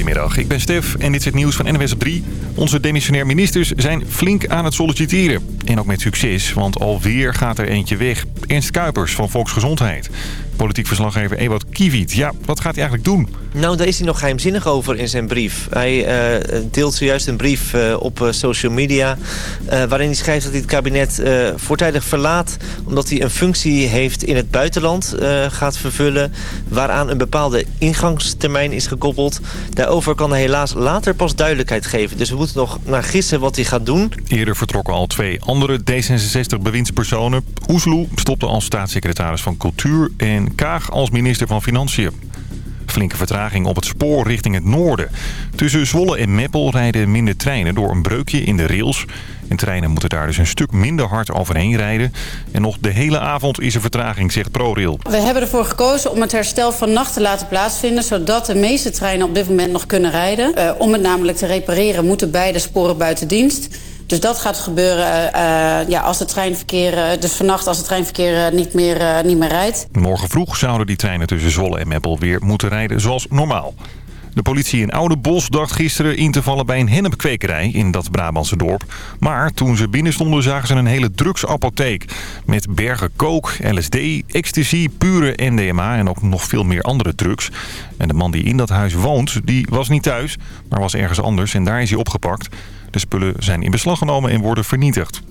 Goedemiddag, ik ben Stef en dit is het nieuws van NWS op 3. Onze demissionair ministers zijn flink aan het solliciteren. En ook met succes, want alweer gaat er eentje weg. Ernst Kuipers van Volksgezondheid. Politiek verslaggever Ewout Kiewiet. Ja, wat gaat hij eigenlijk doen? Nou, daar is hij nog geheimzinnig over in zijn brief. Hij uh, deelt zojuist een brief uh, op uh, social media... waarin hij schrijft dat hij het kabinet voortijdig verlaat... omdat hij een functie heeft in het buitenland gaat vervullen... waaraan een bepaalde ingangstermijn is gekoppeld. Daarover kan hij helaas later pas duidelijkheid geven. Dus we moeten nog naar gissen wat hij gaat doen. Eerder vertrokken al twee andere D66-bewindspersonen. Oesloe stopte als staatssecretaris van Cultuur... en Kaag als minister van Financiën. Flinke vertraging op het spoor richting het noorden. Tussen Zwolle en Meppel rijden minder treinen door een breukje in de rails. En treinen moeten daar dus een stuk minder hard overheen rijden. En nog de hele avond is er vertraging, zegt ProRail. We hebben ervoor gekozen om het herstel van nacht te laten plaatsvinden... zodat de meeste treinen op dit moment nog kunnen rijden. Uh, om het namelijk te repareren moeten beide sporen buiten dienst... Dus dat gaat gebeuren uh, ja, als het treinverkeer, dus vannacht als het treinverkeer niet, meer, niet meer rijdt. Morgen vroeg zouden die treinen tussen Zwolle en Meppel weer moeten rijden zoals normaal. De politie in Oudebos dacht gisteren in te vallen bij een hennepkwekerij in dat Brabantse dorp. Maar toen ze binnen stonden zagen ze een hele drugsapotheek. Met bergen kook, LSD, ecstasy, pure NDMA en ook nog veel meer andere drugs. En de man die in dat huis woont, die was niet thuis, maar was ergens anders en daar is hij opgepakt. De spullen zijn in beslag genomen en worden vernietigd.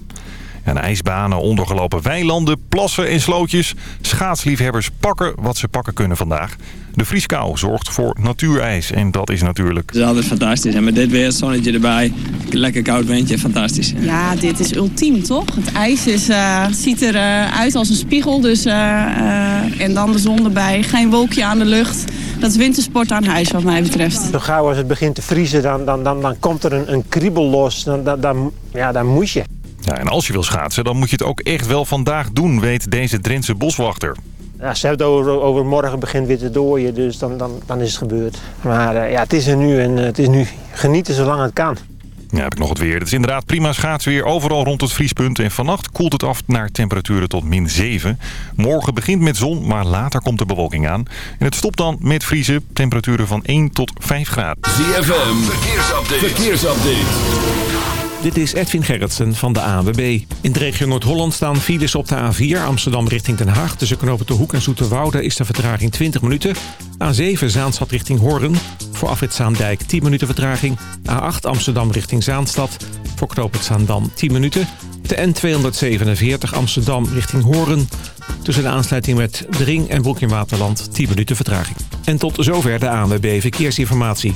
En ijsbanen, ondergelopen weilanden, plassen en slootjes. Schaatsliefhebbers pakken wat ze pakken kunnen vandaag. De vrieskou zorgt voor natuurijs en dat is natuurlijk... Het is altijd fantastisch. En met dit weer, zonnetje erbij, lekker koud windje, fantastisch. Ja, dit is ultiem toch? Het ijs is, uh, ziet eruit uh, uit als een spiegel. Dus, uh, en dan de zon erbij, geen wolkje aan de lucht. Dat is wintersport aan huis wat mij betreft. Zo gauw als het begint te vriezen, dan, dan, dan, dan komt er een, een kriebel los. Dan, dan, dan, ja, dan moet je. Ja, en als je wil schaatsen, dan moet je het ook echt wel vandaag doen, weet deze Drentse boswachter. Ja, ze hebben het over, over morgen begint weer te dooien, dus dan, dan, dan is het gebeurd. Maar uh, ja, het is er nu en uh, het is nu genieten zolang het kan. Ja, heb ik nog het weer. Het is inderdaad prima schaatsweer overal rond het vriespunt. En vannacht koelt het af naar temperaturen tot min 7. Morgen begint met zon, maar later komt de bewolking aan. En het stopt dan met vriezen. Temperaturen van 1 tot 5 graden. ZFM, verkeersupdate. verkeersupdate. Dit is Edwin Gerritsen van de ANWB. In de regio Noord-Holland staan files op de A4 Amsterdam richting Den Haag. Tussen knopen de Hoek en Zoeterwoude is de vertraging 20 minuten. A7 Zaanstad richting Hoorn. Voor afrit Zaandijk 10 minuten vertraging. A8 Amsterdam richting Zaanstad. Voor knooppunt Zaandam 10 minuten. De N247 Amsterdam richting Hoorn. Tussen de aansluiting met de Ring en Broek in Waterland 10 minuten vertraging. En tot zover de ANWB Verkeersinformatie.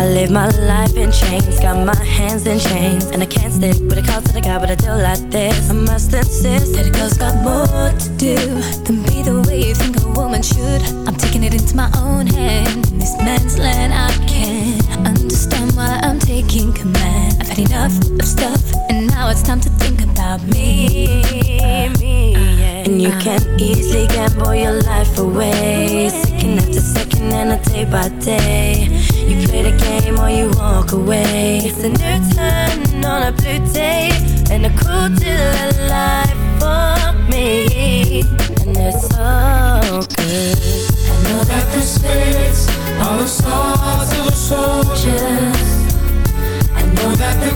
I live my life in chains, got my hands in chains, and I can't stick with a call to the guy, but I do like this. I must insist that a girl's got more to do than be the way you think a woman should. I'm taking it into my own hand. In this man's land, I can't understand why I'm taking command. I've had enough of stuff, now it's time to think about me. me yeah. And you can easily gamble your life away, second after second and a day by day. You play the game or you walk away. It's a new turn on a blue day and a cool deal life for me. And it's so good. I know that the spirits are the stars of the soldiers. I.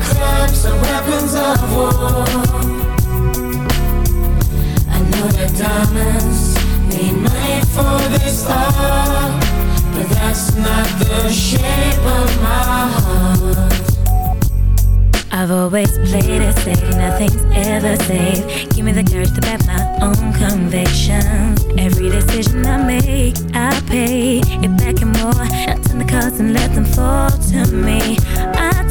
I I've always played it safe, nothing's ever safe. Give me the courage to back my own convictions. Every decision I make, I pay it back and more. Now turn the cards and let them fall to me. I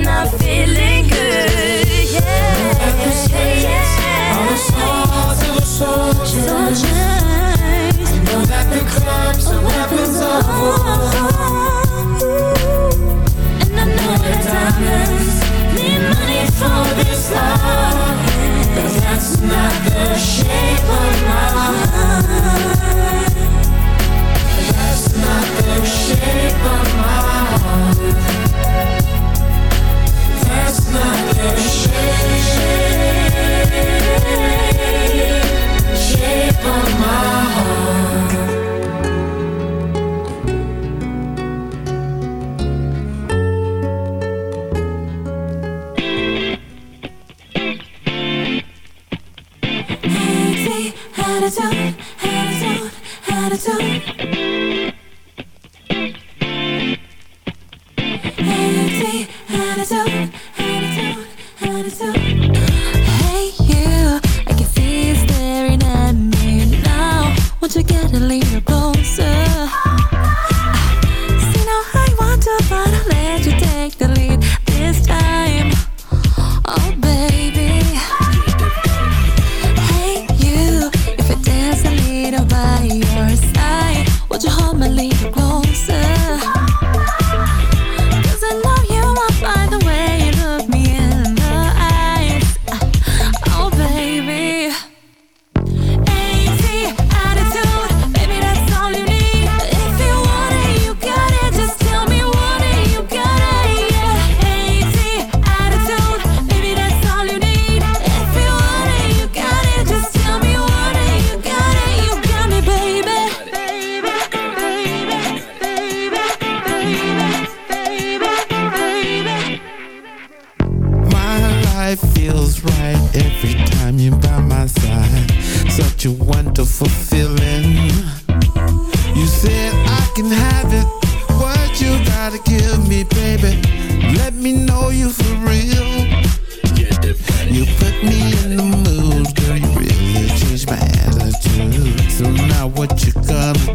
Feeling good. Yeah. All the stars of the soldiers. I know that the clubs are weapons of war. And I know that diamonds need money for this art, but that's not the shape of my heart. That's not the shape of my heart last night.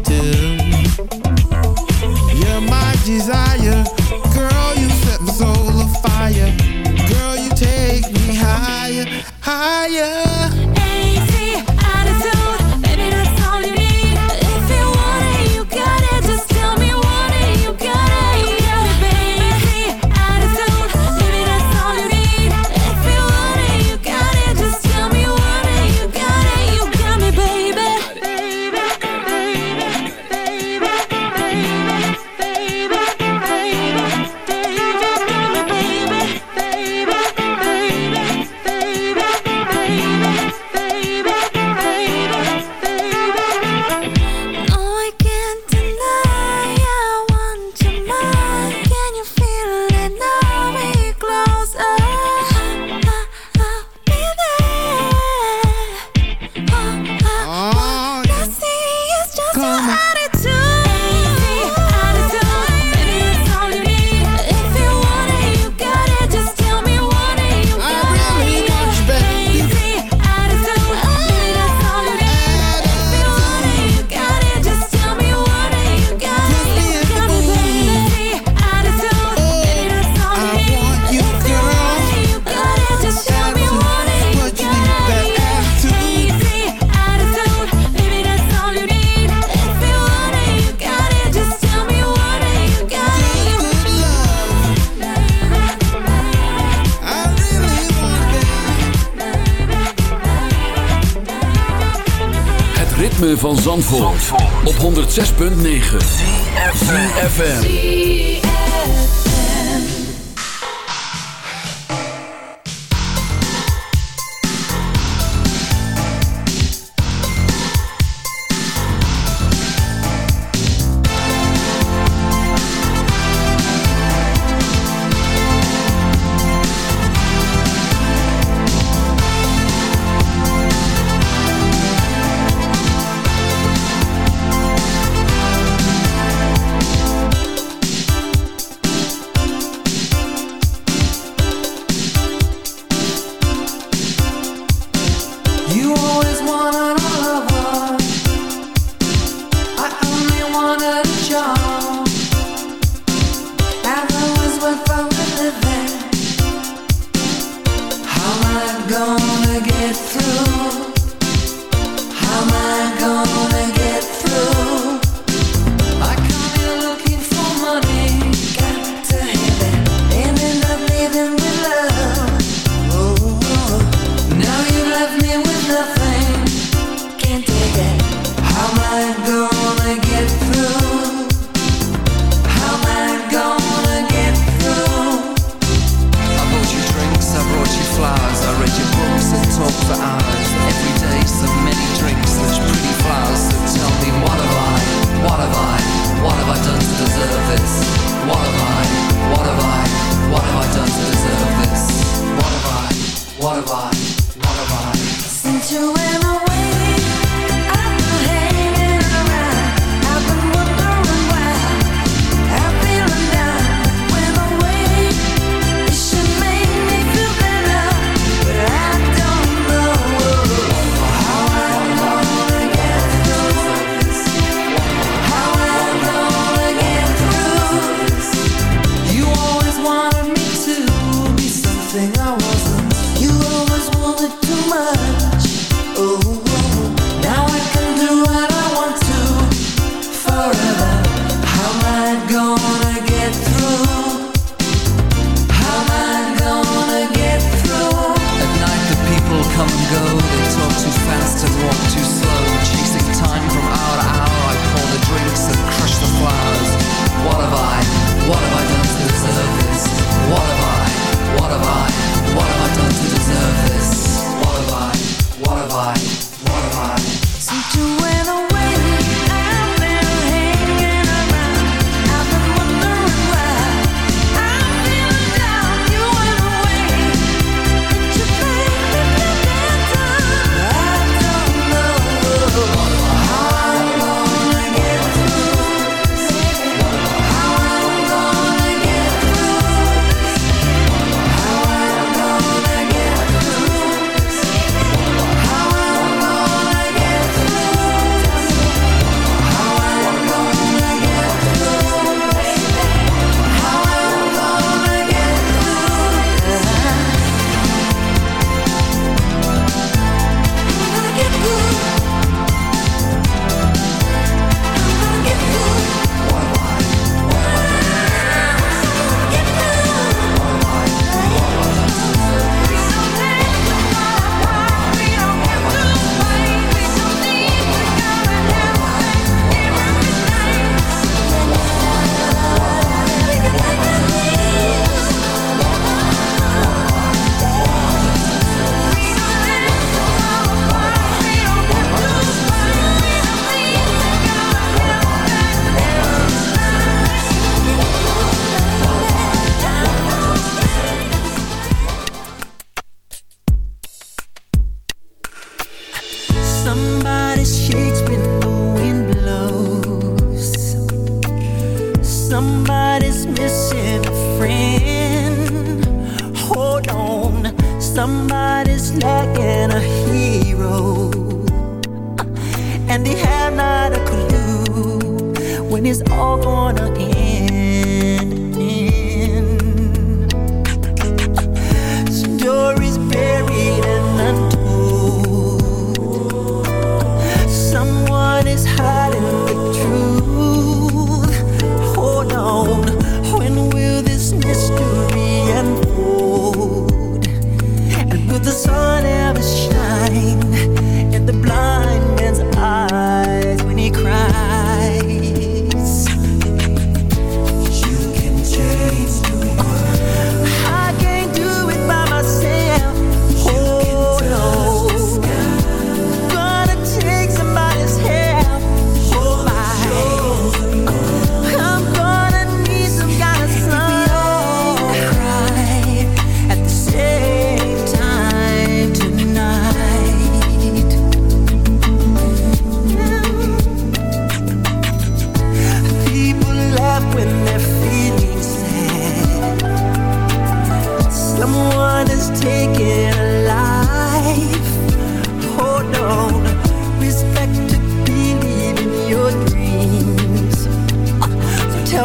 Do? 106.9 CFFM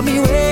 tell me where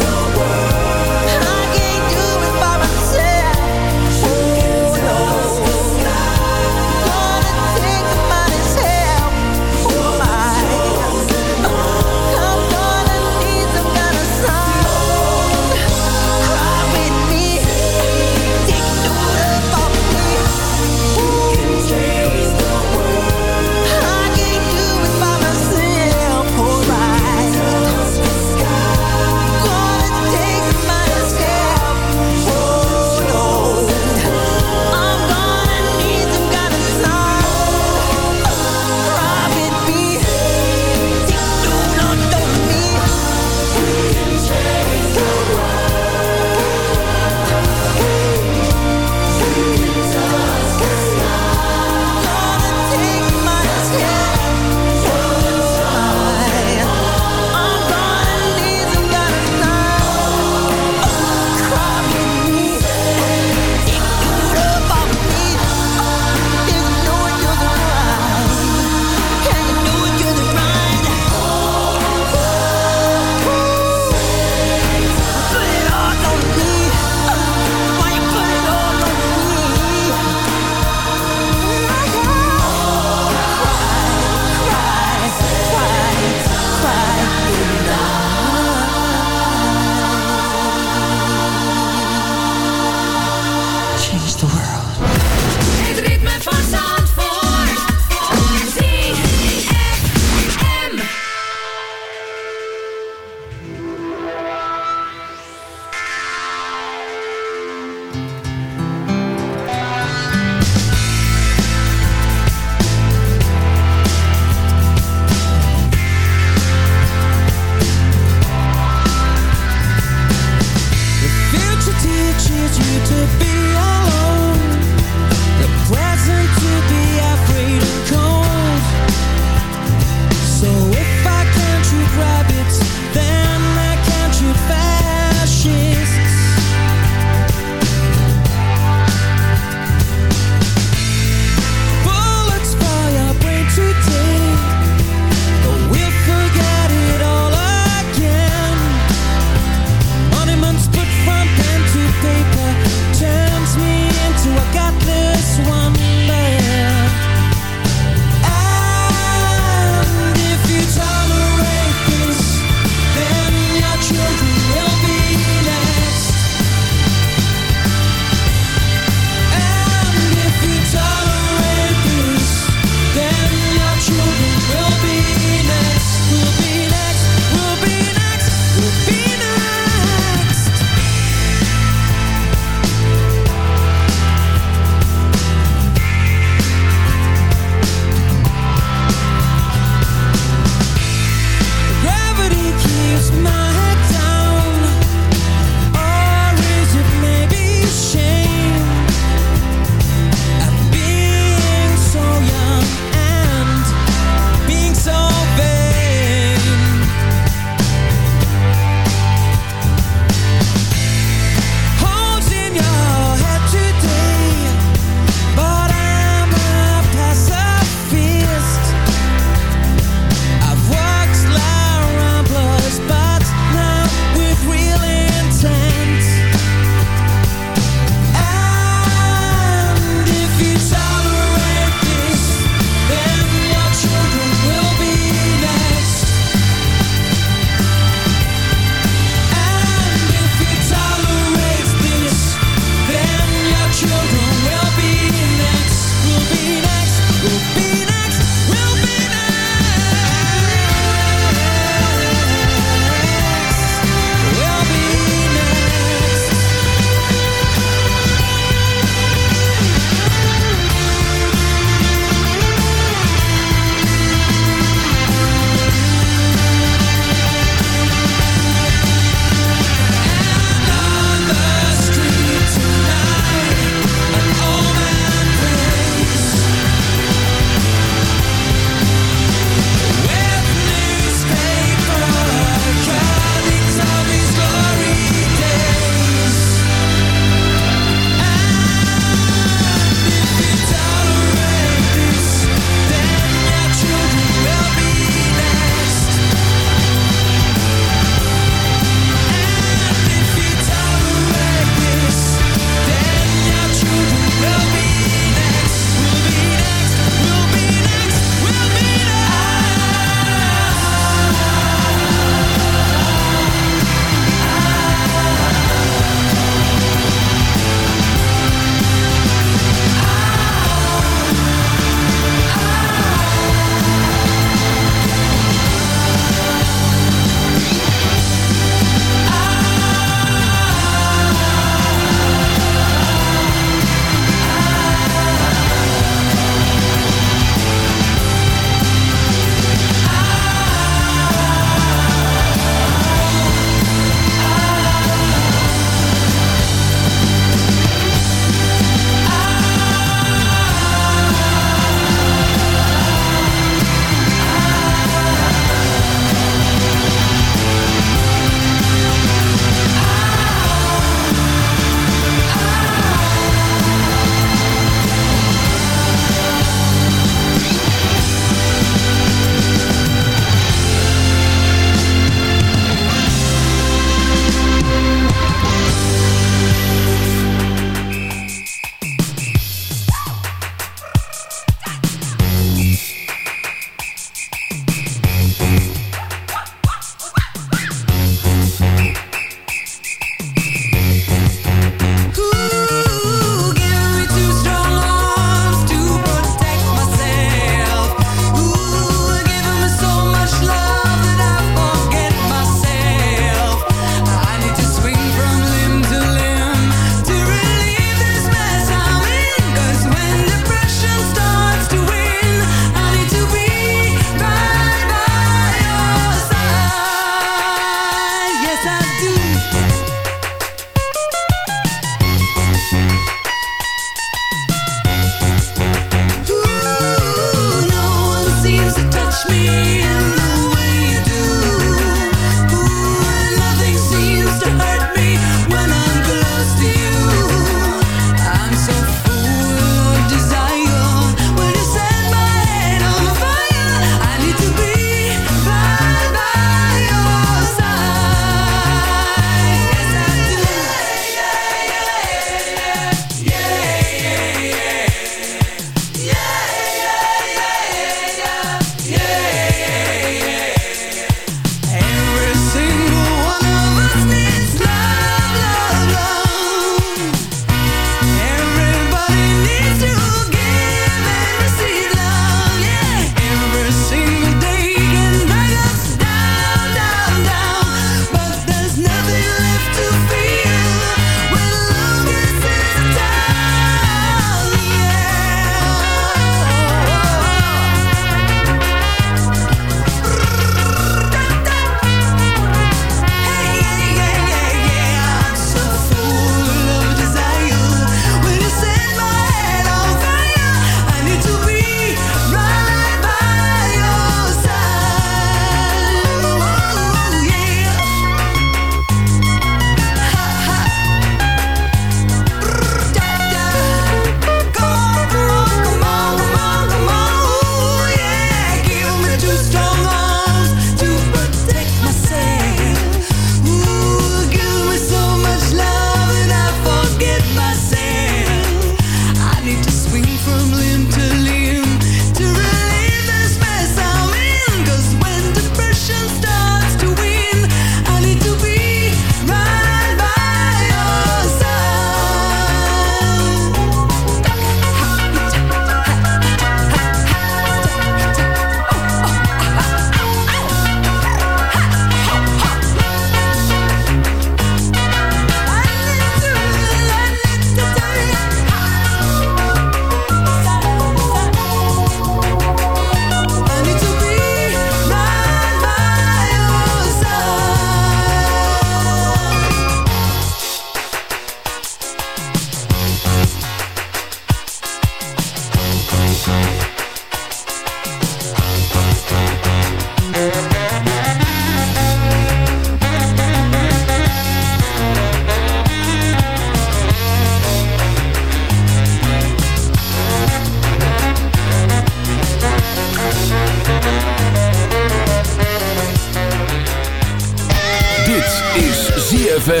Switch.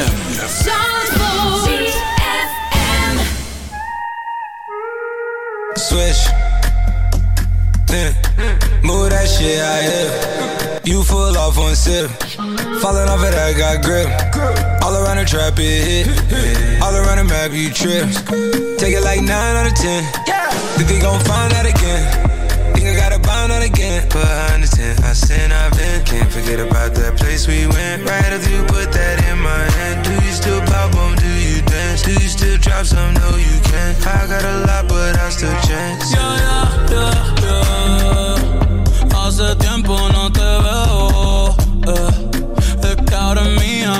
Yeah. Mm. Move that shit out here. You full off one sip. Falling off it, I got grip. All around the trap, it hit. All around the map, you trip. Take it like 9 out of 10. Think they gon' find that again. Think I gotta bind out again. But I understand, I sin, I've been. Can't forget about that place we went. Right after you put that in my hand. Do you still pop on? Do you dance? Do you still drop some? No, you can't. I got a lot, but I still chance. Yeah, yeah, yeah, yeah. Hace tiempo no te veo. Eh. Es que ahora es mía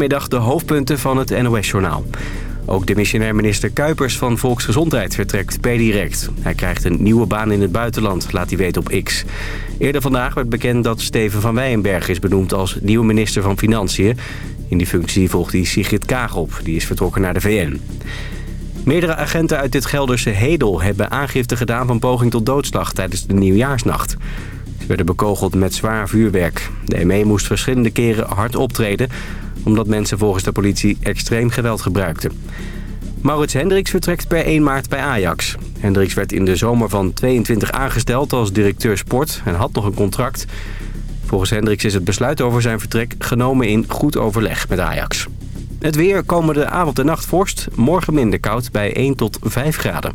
Goedemiddag, de hoofdpunten van het NOS-journaal. Ook de missionair minister Kuipers van Volksgezondheid vertrekt per direct. Hij krijgt een nieuwe baan in het buitenland, laat hij weten op X. Eerder vandaag werd bekend dat Steven van Weijenberg is benoemd als nieuwe minister van Financiën. In die functie volgt hij Sigrid Kaag op, die is vertrokken naar de VN. Meerdere agenten uit dit Gelderse Hedel hebben aangifte gedaan van poging tot doodslag tijdens de nieuwjaarsnacht. Ze werden bekogeld met zwaar vuurwerk. De ME moest verschillende keren hard optreden omdat mensen volgens de politie extreem geweld gebruikten. Maurits Hendricks vertrekt per 1 maart bij Ajax. Hendricks werd in de zomer van 22 aangesteld als directeur sport en had nog een contract. Volgens Hendricks is het besluit over zijn vertrek genomen in goed overleg met Ajax. Het weer komende avond en nacht vorst, morgen minder koud bij 1 tot 5 graden.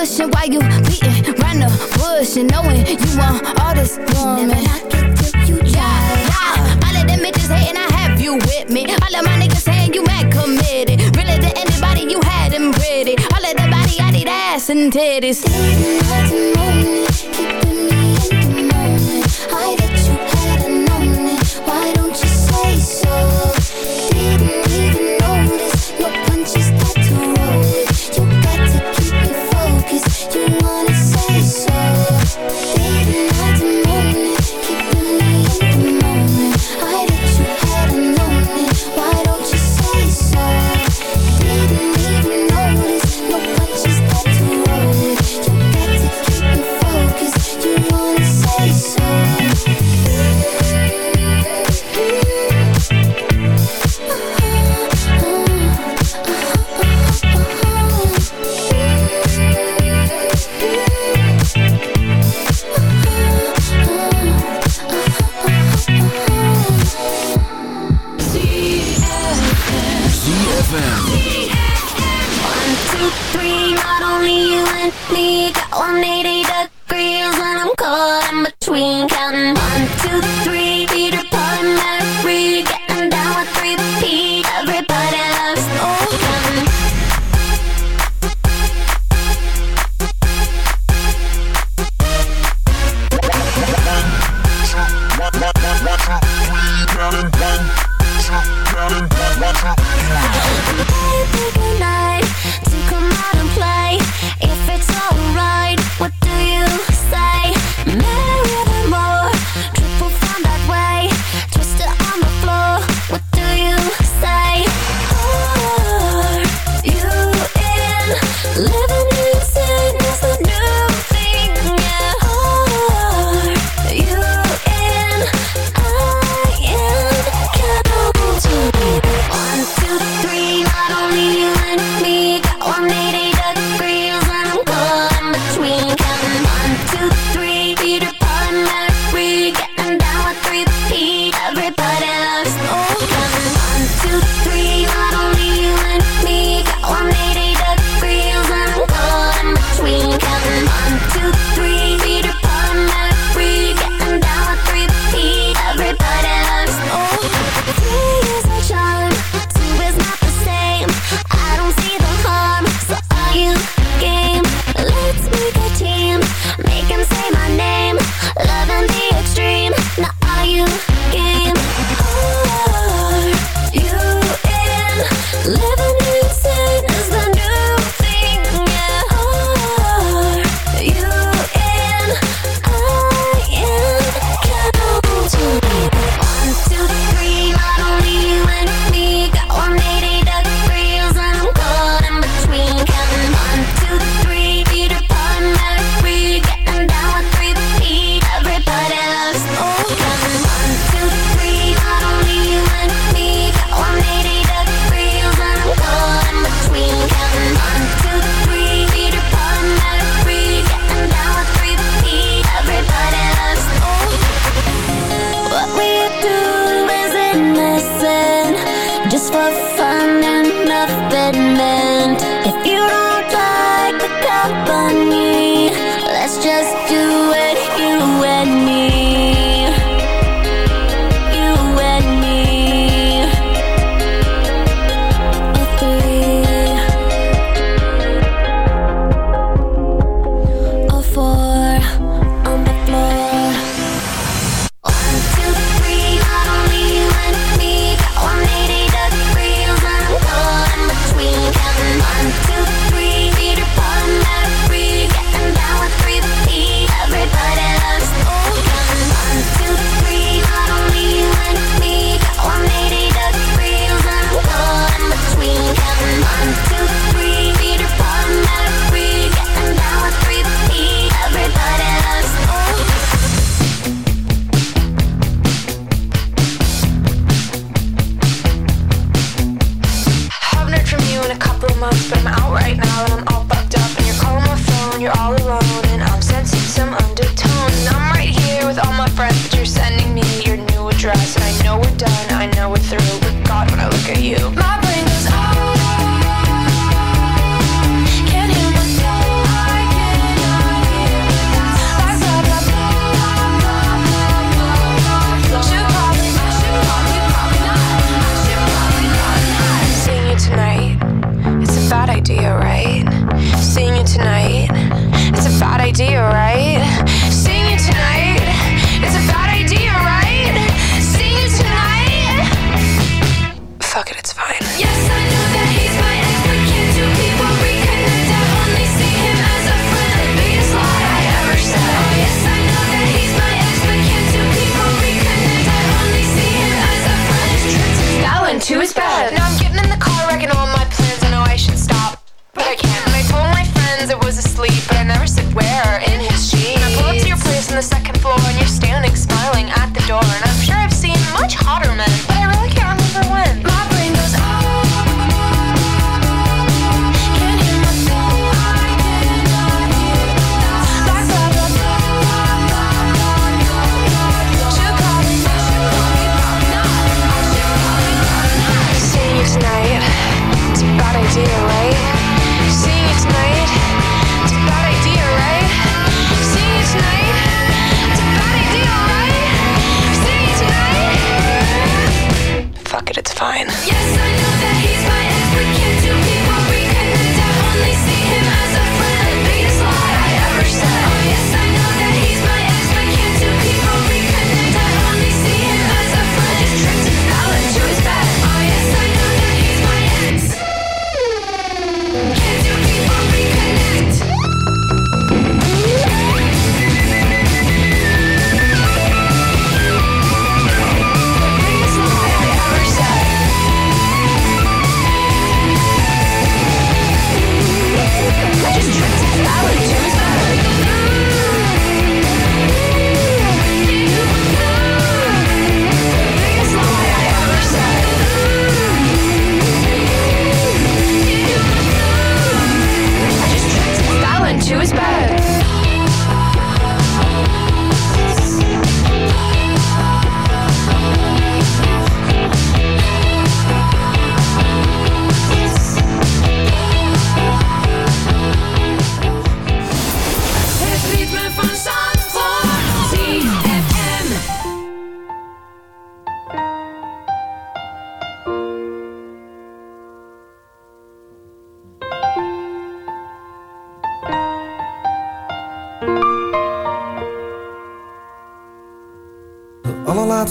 pushing while you beating round the bush and knowing you want all this woman. You yeah, yeah. All of them bitches hating, I have you with me. All of my niggas saying you mad committed. Really to anybody you had them pretty. All of that body, I need ass and titties.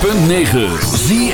106.9 Zie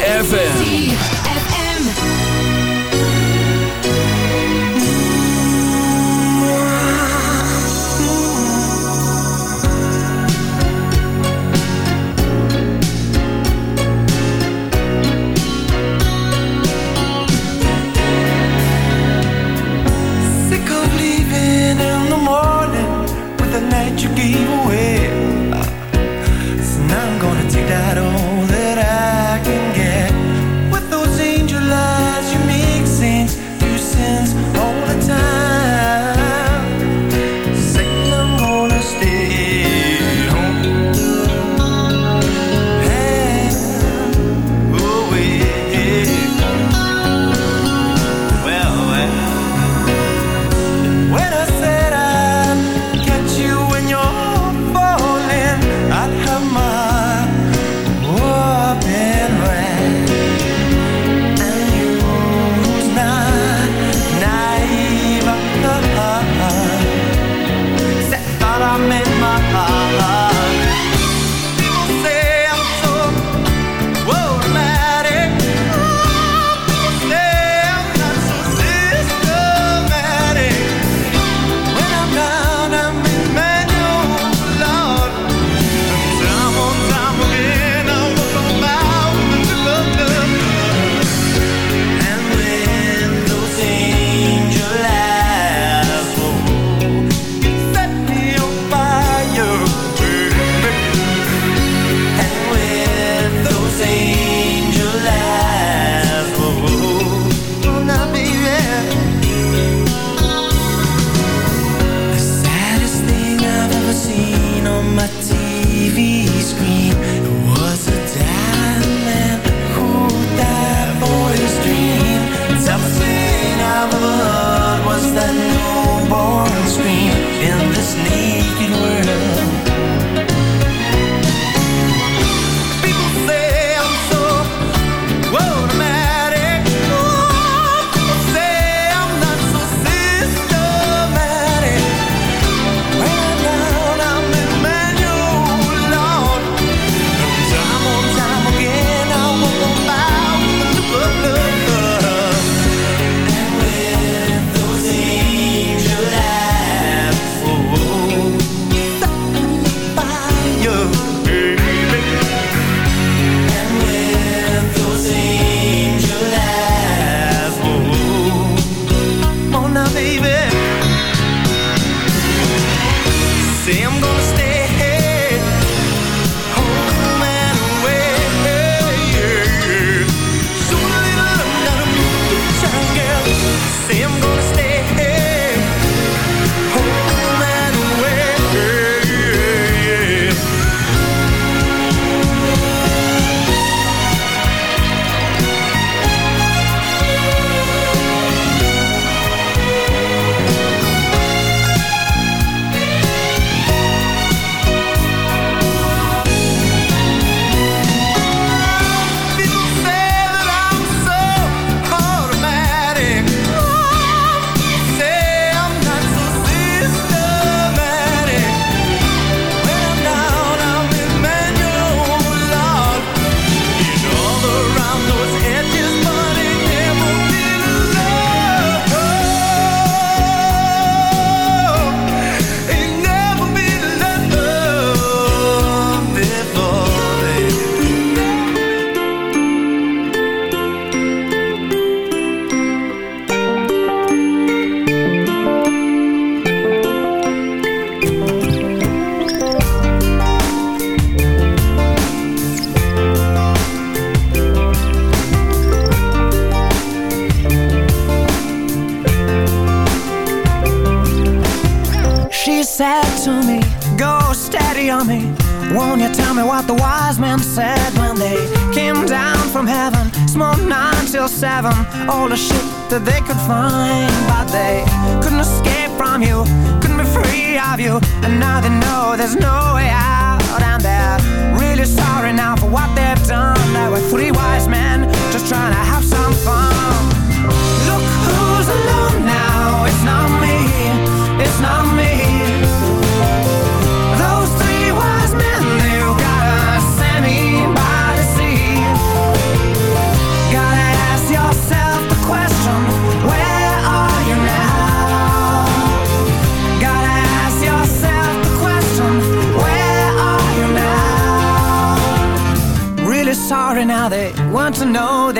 And now they know there's no